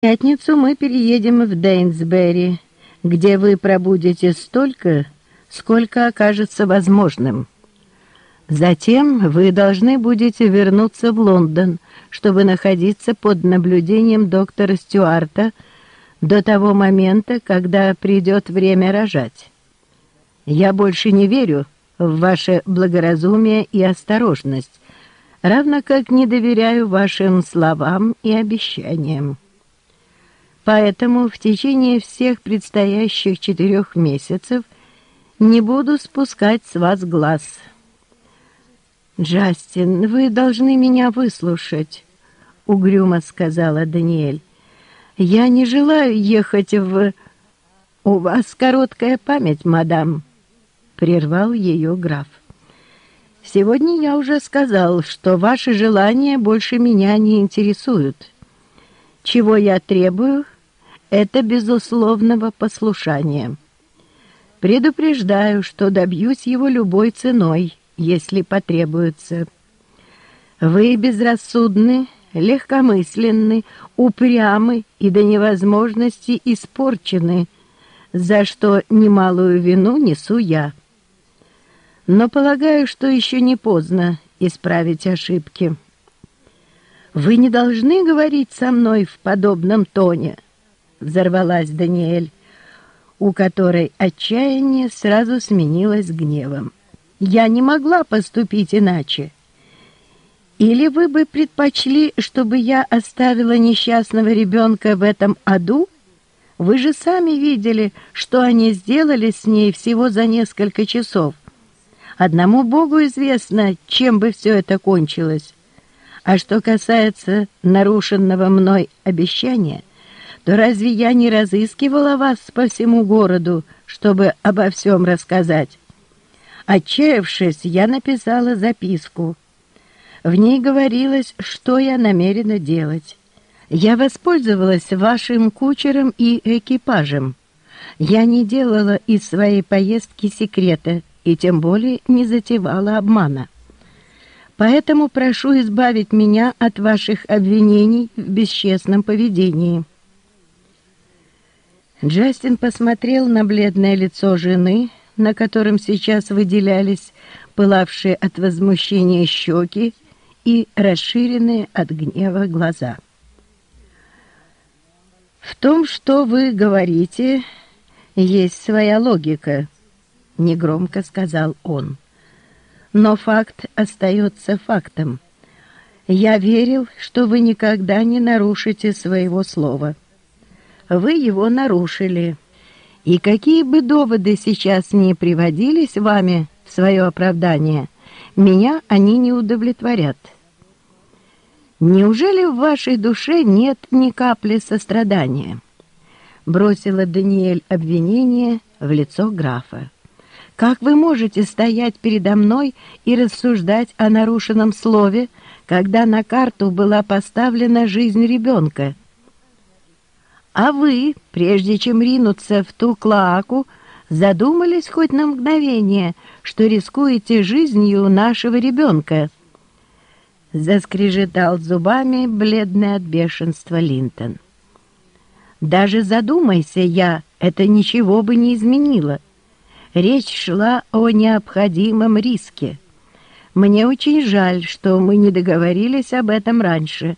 пятницу мы переедем в Дейнсбери, где вы пробудете столько, сколько окажется возможным. Затем вы должны будете вернуться в Лондон, чтобы находиться под наблюдением доктора Стюарта до того момента, когда придет время рожать. Я больше не верю в ваше благоразумие и осторожность, равно как не доверяю вашим словам и обещаниям. Поэтому в течение всех предстоящих четырех месяцев не буду спускать с вас глаз. «Джастин, вы должны меня выслушать», — угрюмо сказала Даниэль. «Я не желаю ехать в...» «У вас короткая память, мадам», — прервал ее граф. «Сегодня я уже сказал, что ваши желания больше меня не интересуют. Чего я требую, это безусловного послушания. Предупреждаю, что добьюсь его любой ценой, если потребуется. Вы безрассудны, легкомысленны, упрямы и до невозможности испорчены, за что немалую вину несу я. Но полагаю, что еще не поздно исправить ошибки. Вы не должны говорить со мной в подобном тоне, —— взорвалась Даниэль, у которой отчаяние сразу сменилось гневом. «Я не могла поступить иначе. Или вы бы предпочли, чтобы я оставила несчастного ребенка в этом аду? Вы же сами видели, что они сделали с ней всего за несколько часов. Одному Богу известно, чем бы все это кончилось. А что касается нарушенного мной обещания, то разве я не разыскивала вас по всему городу, чтобы обо всем рассказать? Отчаявшись, я написала записку. В ней говорилось, что я намерена делать. Я воспользовалась вашим кучером и экипажем. Я не делала из своей поездки секрета и тем более не затевала обмана. Поэтому прошу избавить меня от ваших обвинений в бесчестном поведении». Джастин посмотрел на бледное лицо жены, на котором сейчас выделялись пылавшие от возмущения щеки и расширенные от гнева глаза. «В том, что вы говорите, есть своя логика», — негромко сказал он. «Но факт остается фактом. Я верил, что вы никогда не нарушите своего слова» вы его нарушили. И какие бы доводы сейчас ни приводились вами в свое оправдание, меня они не удовлетворят. Неужели в вашей душе нет ни капли сострадания? Бросила Даниэль обвинение в лицо графа. Как вы можете стоять передо мной и рассуждать о нарушенном слове, когда на карту была поставлена жизнь ребенка, а вы, прежде чем ринуться в ту клоаку, задумались хоть на мгновение, что рискуете жизнью нашего ребенка?» Заскрежетал зубами, бледный от бешенства Линтон. «Даже задумайся я, это ничего бы не изменило. Речь шла о необходимом риске. Мне очень жаль, что мы не договорились об этом раньше»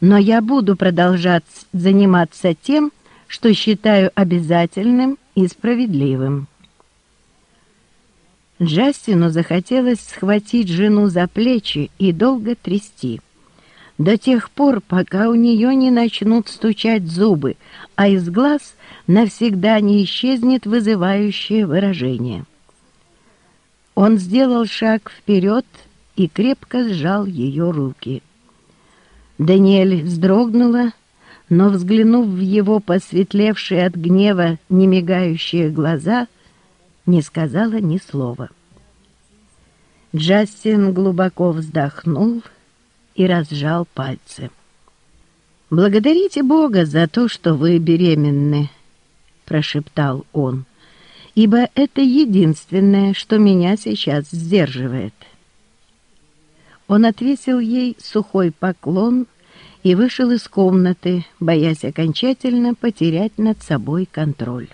но я буду продолжать заниматься тем, что считаю обязательным и справедливым. Джастину захотелось схватить жену за плечи и долго трясти. До тех пор, пока у нее не начнут стучать зубы, а из глаз навсегда не исчезнет вызывающее выражение. Он сделал шаг вперед и крепко сжал ее руки. Даниэль вздрогнула, но, взглянув в его посветлевшие от гнева немигающие глаза, не сказала ни слова. Джастин глубоко вздохнул и разжал пальцы. «Благодарите Бога за то, что вы беременны», — прошептал он, «ибо это единственное, что меня сейчас сдерживает». Он отвесил ей сухой поклон и вышел из комнаты, боясь окончательно потерять над собой контроль.